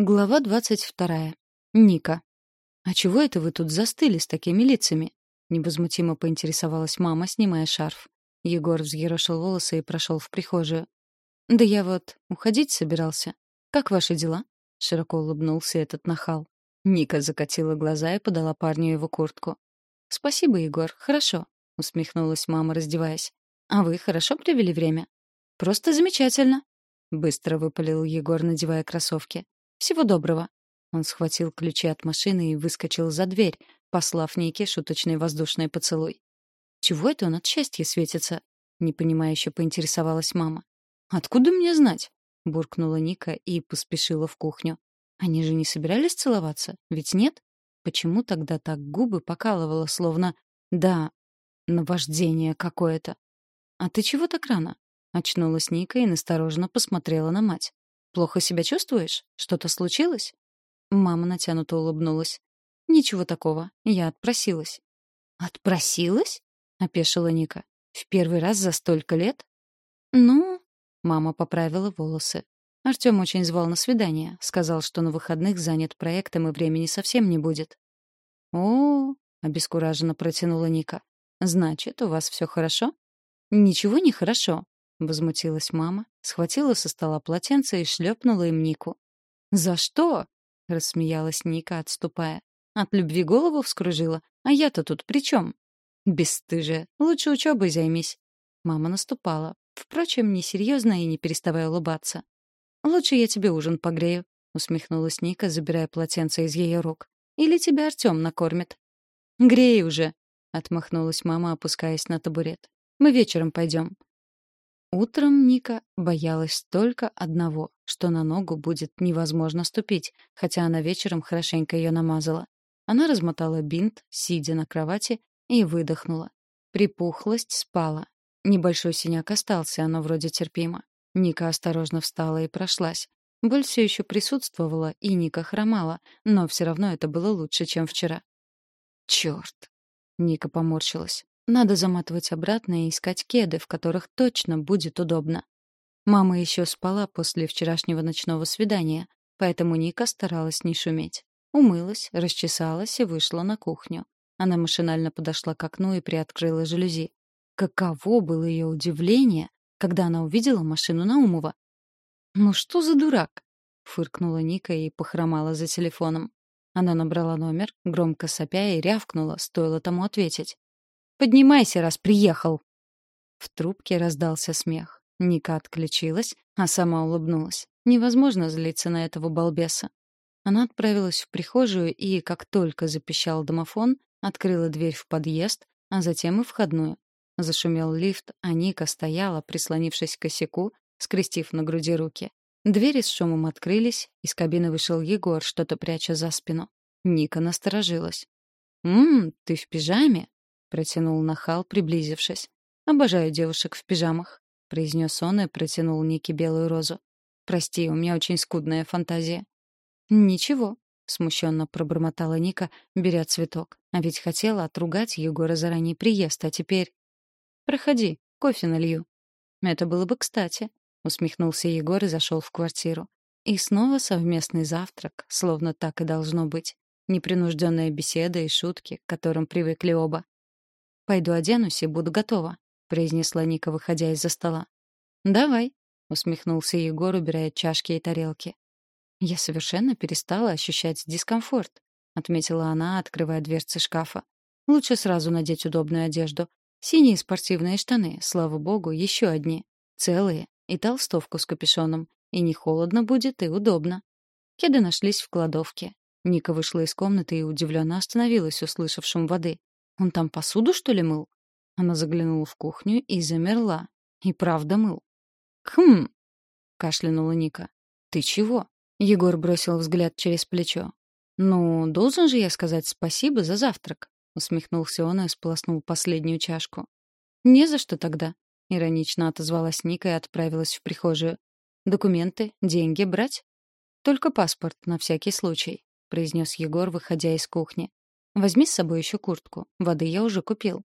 Глава двадцать вторая. Ника. «А чего это вы тут застыли с такими лицами?» Невозмутимо поинтересовалась мама, снимая шарф. Егор взъерошил волосы и прошел в прихожую. «Да я вот уходить собирался. Как ваши дела?» Широко улыбнулся этот нахал. Ника закатила глаза и подала парню его куртку. «Спасибо, Егор, хорошо», — усмехнулась мама, раздеваясь. «А вы хорошо провели время?» «Просто замечательно», — быстро выпалил Егор, надевая кроссовки. Всего доброго. Он схватил ключи от машины и выскочил за дверь, послав Нике шуточный воздушный поцелуй. «Чего это он от счастья светится?» — непонимающе поинтересовалась мама. «Откуда мне знать?» — буркнула Ника и поспешила в кухню. «Они же не собирались целоваться, ведь нет? Почему тогда так губы покалывало, словно... Да, наваждение какое-то?» «А ты чего так рано?» — очнулась Ника и настороженно посмотрела на мать. Плохо себя чувствуешь? Что-то случилось?» Мама натянуто улыбнулась. «Ничего такого. Я отпросилась». «Отпросилась?» — опешила Ника. «В первый раз за столько лет?» «Ну...» — мама поправила волосы. Артём очень звал на свидание. Сказал, что на выходных занят проектом и времени совсем не будет. «О, -о — обескураженно протянула Ника. «Значит, у вас все хорошо?» «Ничего не хорошо», — возмутилась мама, схватила со стола полотенце и шлепнула им Нику. «За что?» — рассмеялась Ника, отступая. «От любви голову вскружила. А я-то тут при чем?» «Бесстыжая. Лучше учебой займись». Мама наступала. Впрочем, несерьезно и не переставая улыбаться. «Лучше я тебе ужин погрею», — усмехнулась Ника, забирая полотенце из ее рук. «Или тебя Артем накормит». «Грей уже», — отмахнулась мама, опускаясь на табурет. «Мы вечером пойдем. Утром Ника боялась только одного, что на ногу будет невозможно ступить, хотя она вечером хорошенько ее намазала. Она размотала бинт, сидя на кровати, и выдохнула. Припухлость спала. Небольшой синяк остался, но вроде терпимо. Ника осторожно встала и прошлась. Боль все еще присутствовала, и Ника хромала, но все равно это было лучше, чем вчера. Черт! Ника поморщилась. Надо заматывать обратно и искать кеды, в которых точно будет удобно. Мама еще спала после вчерашнего ночного свидания, поэтому Ника старалась не шуметь. Умылась, расчесалась и вышла на кухню. Она машинально подошла к окну и приоткрыла жалюзи. Каково было ее удивление, когда она увидела машину Наумова. «Ну что за дурак?» — фыркнула Ника и похромала за телефоном. Она набрала номер, громко сопя и рявкнула, стоило тому ответить. Поднимайся, раз приехал!» В трубке раздался смех. Ника отключилась, а сама улыбнулась. Невозможно злиться на этого балбеса. Она отправилась в прихожую и, как только запищал домофон, открыла дверь в подъезд, а затем и входную. Зашумел лифт, а Ника стояла, прислонившись к косяку, скрестив на груди руки. Двери с шумом открылись, из кабины вышел Егор, что-то пряча за спину. Ника насторожилась. «Ммм, ты в пижаме?» — протянул нахал, приблизившись. «Обожаю девушек в пижамах», — произнес он и протянул Нике белую розу. «Прости, у меня очень скудная фантазия». «Ничего», — смущенно пробормотала Ника, беря цветок. А ведь хотела отругать Егора за ранний приезд, а теперь... «Проходи, кофе налью». «Это было бы кстати», — усмехнулся Егор и зашел в квартиру. И снова совместный завтрак, словно так и должно быть. Непринужденная беседа и шутки, к которым привыкли оба. «Пойду оденусь и буду готова», — произнесла Ника, выходя из-за стола. «Давай», — усмехнулся Егор, убирая чашки и тарелки. «Я совершенно перестала ощущать дискомфорт», — отметила она, открывая дверцы шкафа. «Лучше сразу надеть удобную одежду. Синие спортивные штаны, слава богу, еще одни. Целые. И толстовку с капюшоном. И не холодно будет, и удобно». Кеды нашлись в кладовке. Ника вышла из комнаты и удивленно остановилась, услышав шум воды. Он там посуду, что ли, мыл? Она заглянула в кухню и замерла. И правда мыл. «Хм!» — кашлянула Ника. «Ты чего?» — Егор бросил взгляд через плечо. «Ну, должен же я сказать спасибо за завтрак», — усмехнулся он и сполоснул последнюю чашку. «Не за что тогда», — иронично отозвалась Ника и отправилась в прихожую. «Документы, деньги брать?» «Только паспорт, на всякий случай», — произнес Егор, выходя из кухни. Возьми с собой еще куртку. Воды я уже купил.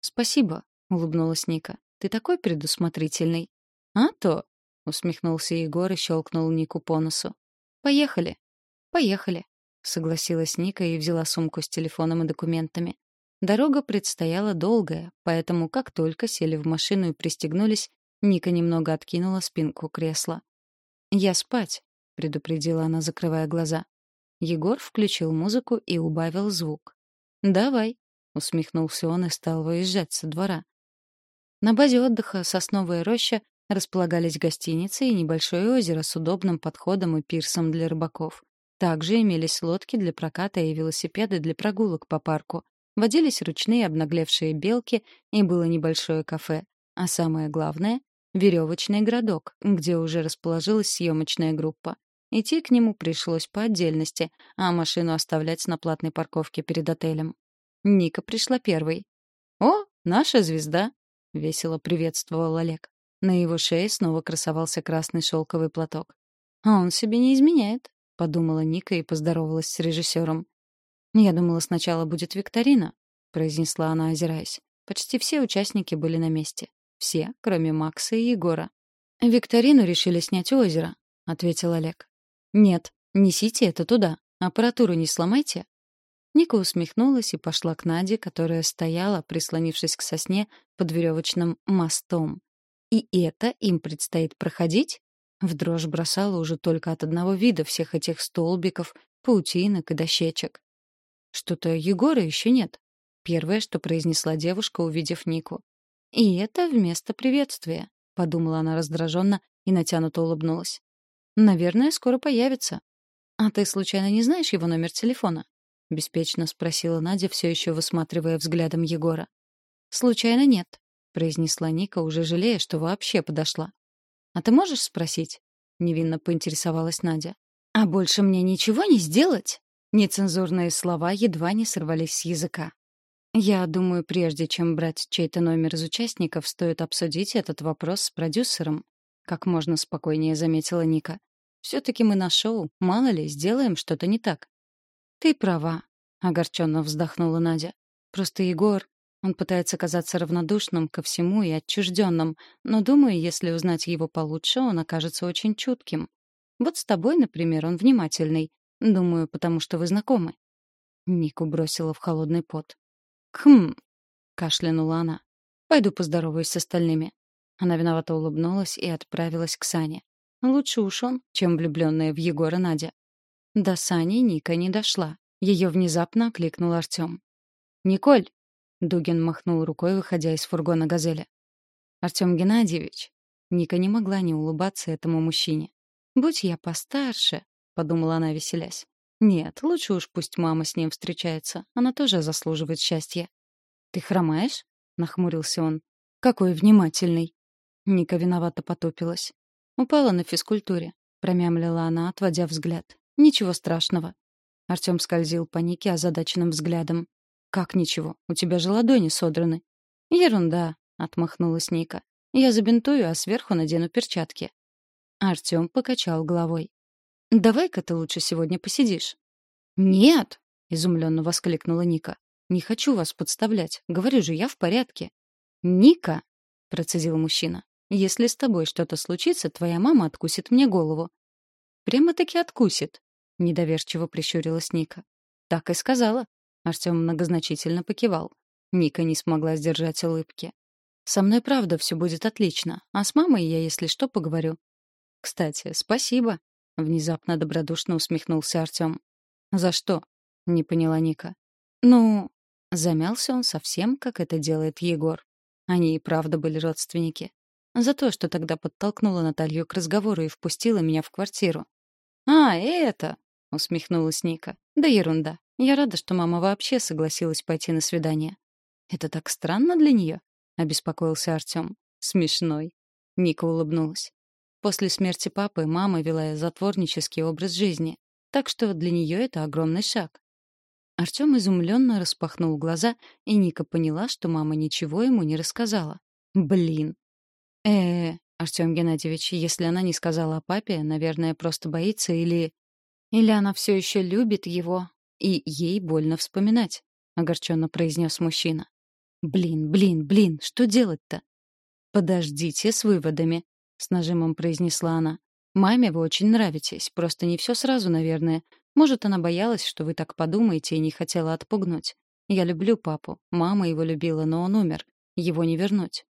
Спасибо, улыбнулась Ника. Ты такой предусмотрительный. А то, усмехнулся Егор и щелкнул Нику по носу. Поехали. «Поехали», — согласилась Ника и взяла сумку с телефоном и документами. Дорога предстояла долгая, поэтому как только сели в машину и пристегнулись, Ника немного откинула спинку кресла. «Я спать», — предупредила она, закрывая глаза. Егор включил музыку и убавил звук. «Давай», — усмехнулся он и стал выезжать со двора. На базе отдыха «Сосновая роща» располагались гостиницы и небольшое озеро с удобным подходом и пирсом для рыбаков. Также имелись лодки для проката и велосипеды для прогулок по парку. Водились ручные обнаглевшие белки, и было небольшое кафе. А самое главное — веревочный городок, где уже расположилась съемочная группа. Идти к нему пришлось по отдельности, а машину оставлять на платной парковке перед отелем. Ника пришла первой. «О, наша звезда!» — весело приветствовал Олег. На его шее снова красовался красный шелковый платок. «А он себе не изменяет», — подумала Ника и поздоровалась с режиссером. «Я думала, сначала будет викторина», — произнесла она, озираясь. Почти все участники были на месте. Все, кроме Макса и Егора. «Викторину решили снять у озера», — ответил Олег. «Нет, несите это туда. Аппаратуру не сломайте». Ника усмехнулась и пошла к Наде, которая стояла, прислонившись к сосне под веревочным мостом. И это им предстоит проходить? В дрожь бросала уже только от одного вида всех этих столбиков, паутинок и дощечек. Что-то Егора еще нет. Первое, что произнесла девушка, увидев Нику. И это вместо приветствия, подумала она раздраженно и натянуто улыбнулась. Наверное, скоро появится. А ты случайно не знаешь его номер телефона? беспечно спросила Надя, все еще высматривая взглядом Егора. Случайно нет, произнесла Ника, уже жалея, что вообще подошла. А ты можешь спросить? невинно поинтересовалась Надя. А больше мне ничего не сделать? Нецензурные слова едва не сорвались с языка. Я думаю, прежде чем брать чей-то номер из участников, стоит обсудить этот вопрос с продюсером, как можно спокойнее заметила Ника. Все-таки мы на шоу, мало ли, сделаем что-то не так. Ты права, огорченно вздохнула Надя. Просто Егор, он пытается казаться равнодушным ко всему и отчужденным, но думаю, если узнать его получше, он окажется очень чутким. Вот с тобой, например, он внимательный, Думаю, потому что вы знакомы. Нику бросила в холодный пот. Хм, кашлянула она. Пойду поздороваюсь с остальными. Она виновато улыбнулась и отправилась к Сане. Лучше уж он, чем влюбленная в Егора Надя. До Сани Ника не дошла. Ее внезапно окликнул Артем. «Николь!» — Дугин махнул рукой, выходя из фургона «Газели». «Артем Геннадьевич!» Ника не могла не улыбаться этому мужчине. «Будь я постарше!» — подумала она, веселясь. «Нет, лучше уж пусть мама с ним встречается. Она тоже заслуживает счастья». «Ты хромаешь?» — нахмурился он. «Какой внимательный!» Ника виновато потупилась. «Упала на физкультуре», — промямлила она, отводя взгляд. «Ничего страшного». Артем скользил по Нике озадаченным взглядом. «Как ничего? У тебя же ладони содраны». «Ерунда», — отмахнулась Ника. «Я забинтую, а сверху надену перчатки». Артем покачал головой. Давай-ка ты лучше сегодня посидишь. Нет, изумленно воскликнула Ника. Не хочу вас подставлять. Говорю же, я в порядке. Ника, процедил мужчина. Если с тобой что-то случится, твоя мама откусит мне голову. Прямо-таки откусит, недоверчиво прищурилась Ника. Так и сказала. Артем многозначительно покивал. Ника не смогла сдержать улыбки. Со мной правда все будет отлично, а с мамой я, если что, поговорю. Кстати, спасибо. Внезапно добродушно усмехнулся Артем. «За что?» — не поняла Ника. «Ну...» — замялся он совсем, как это делает Егор. Они и правда были родственники. За то, что тогда подтолкнула Наталью к разговору и впустила меня в квартиру. «А, это!» — усмехнулась Ника. «Да ерунда. Я рада, что мама вообще согласилась пойти на свидание». «Это так странно для нее?» — обеспокоился Артем. «Смешной». Ника улыбнулась. После смерти папы мама вела затворнический образ жизни, так что для нее это огромный шаг. Артем изумленно распахнул глаза, и Ника поняла, что мама ничего ему не рассказала. Блин. Э, -э Артем Геннадьевич, если она не сказала о папе, наверное, просто боится или или она все еще любит его, и ей больно вспоминать, огорченно произнес мужчина. Блин, блин, блин, что делать-то? Подождите с выводами, с нажимом произнесла она. Маме вы очень нравитесь, просто не все сразу, наверное. Может, она боялась, что вы так подумаете и не хотела отпугнуть. Я люблю папу. Мама его любила, но он умер. Его не вернуть.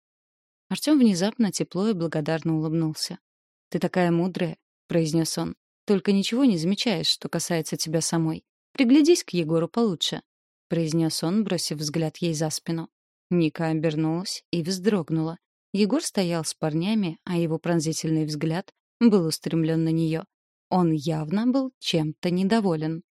Артём внезапно тепло и благодарно улыбнулся. «Ты такая мудрая», — произнес он. «Только ничего не замечаешь, что касается тебя самой. Приглядись к Егору получше», — произнес он, бросив взгляд ей за спину. Ника обернулась и вздрогнула. Егор стоял с парнями, а его пронзительный взгляд был устремлен на нее. Он явно был чем-то недоволен.